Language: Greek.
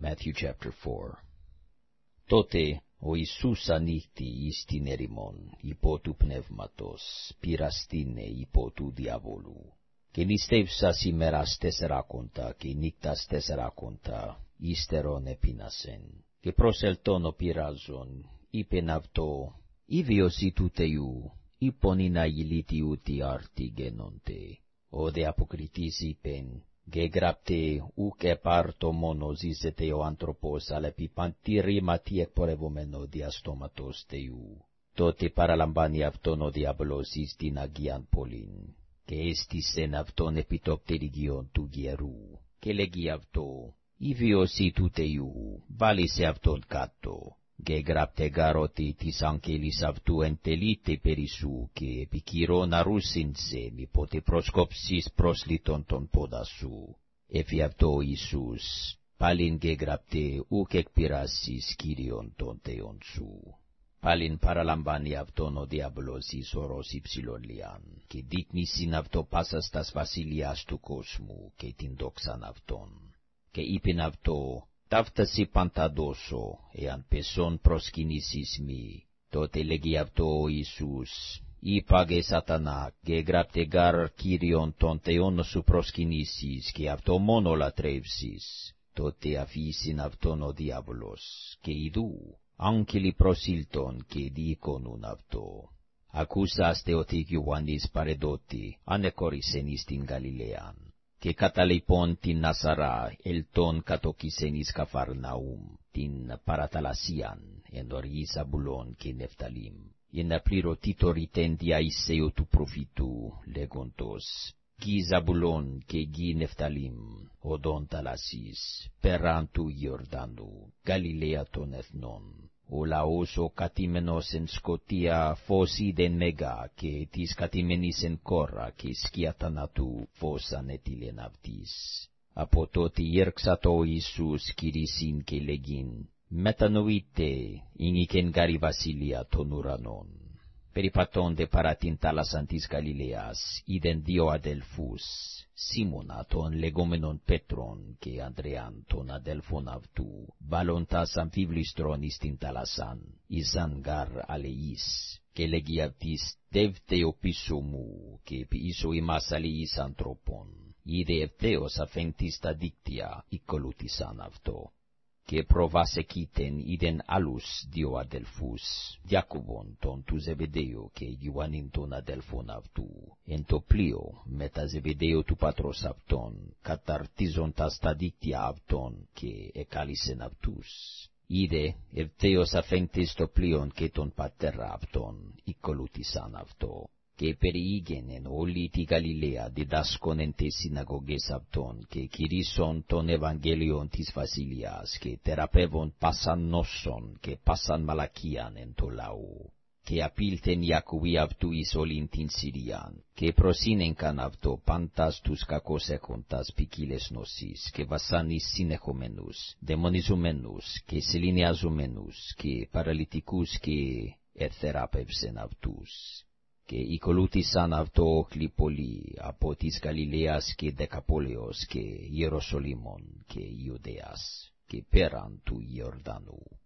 Matthew chapter 4 Τότε ο Ιησούς ανήχθη εις την ερημόν, υπό του πνεύματος, πειραστήνε υπό του διαβόλου. Και νηστεύσας ημέρας τεσσεράκοντα και νύκτας τεσσεράκοντα, ύστερον επίνασεν. Και προσελτών ο πειράζων, είπεν αυτό, «Ήβιος του Θεού, είπον ειν αγιλίτιου τι άρτη γενόντε». Ο δε αποκριτής είπεν, γεγραπτε ουκ επάρτο μόνο ζήσετε ο άνθρωπος, αλλά επί παντήρη ματί εκπορευομένο διαστόματος Θεού. Τότε παραλαμβάνει αυτόν ο διάβολος εις την Αγίαν Πολύν, και έστησεν αυτόν επί το πτερυγιον του γερού, και λέγει αυτό, η βιώση του Θεού, βάλει αυτόν κάτω, και γράπτε γαρότι της αγγέλης αυτού εντελείται περί και επικυρών αρούσιν σε, μη πότε προσκόψεις προσλήτων τον πόδα σου. Εφι αυτό Ιησούς, πάλιν και γράπτε ουκ εκπειράσεις Κύριον τον Θεόν σου. Πάλιν παραλαμβάνει αυτόν ο διάβολος εις ορός υψηλον λιάν, και δείχνει αυτό πάσα στας βασιλιάς του κόσμου και την δόξαν αυτόν. Και είπεν αυτό, ταύταση πανταδόσο, εάν πεσόν προσκυνήσεις μη. Τότε λέγει αυτό ο Ιησούς, είπαγε σατανά, και γράπτε γάρ Κύριον τον Θεόν σου προσκυνήσεις, και αυτό μόνο λατρεύσεις. Τότε αφήσιν αυτόν ο διάβολος, και ειδού, άγγελοι προσήλτον και διοικονούν αυτό. Ακούσαστε ότι Ιωάννης παρεδότη, ανεκόρισεν εις την Γαλιλαίαν και κατά λοιπόν την Νασαρά ελτών κατοκίσεν εις Καφαρναούμ, την παραταλασίαν, εν οργή Ζαμπουλών και Νεφταλίμ, εν πληρωτήτω ρητέν διαίσεω του προφήτου, λέγοντος, γη Ζαμπουλών και γη Νεφταλίμ, οδόν ταλασσής, πέραν του Ιορδάνου, Γαλιλαία των εθνών, ο λαός ο κατήμενος εν σκοτία φως είδεν μεγά, και της κατημένης εν κόρα, και σκιά θανάτου φως ανέτειλεν αυτής. Από τότε ήρξατο ο Ιησούς κηρύσιν και λέγειν, μετανοείτε, ίνικεν γάρι βασιλεία των ουρανών. Περιπατώνται παρά την θάλασσαν της Γαλιλαίας, είδεν δύο αδελφούς, Σίμωνα τον λεγόμενον Πέτρον και Ανδρεάν τον αδελφόν αυτού, βάλλοντας αμφίβλιστρον εις την θάλασσαν, εις γαρ αλεής, και λέγει αυτής, «Δεύτε ο πίσω μου, και πίσω ημάς αλεής ανθρώπων». Είδε ευθέως αφέντης τα δίκτυα, οικολούθησαν αυτό και προβάσεκiten είδεν άλλους δύο αδελφούς, Διακούβον τον του Ζεβεδαίου και Ιωάννην τον αδελφόν αυτού, εν το πλοίο με τα Ζεβεδαίου του πατρός αυτών, καταρτίζοντας τα δίκτυα αυτών και εκάλισεν αυτούς. Είδε ευθέως αφέντης το πλοίον και τον πατέρα αυτών, οικολούθησαν αυτό και περιήγενεν όλη τη Γαλιλαία διδάσκον εν τες συναγωγές αυτών και κηρύσσον τον Ευαγγέλιον της Βασιλείας και θεραπεύον πάσαν νόσον και πάσαν μαλακίαν εν το λαού. Και απήλθεν Ιακουβή αυτού εις όλην την Συριαν, και προσύνενκαν αυτό πάντας τους κακός έχοντας ποικίλες νοσείς, και βασάνεις συνεχομένους, δαιμονιζομένους, και σεληνιαζομένους, και παραλυτικούς, και εθεράπευσεν αυτούς και οικολούθησαν αυτό χλιπολί από της Γαλιλαίας και Δεκαπόλεως και Ιεροσολύμων και Ιουδαίας και πέραν του Ιορδάνου.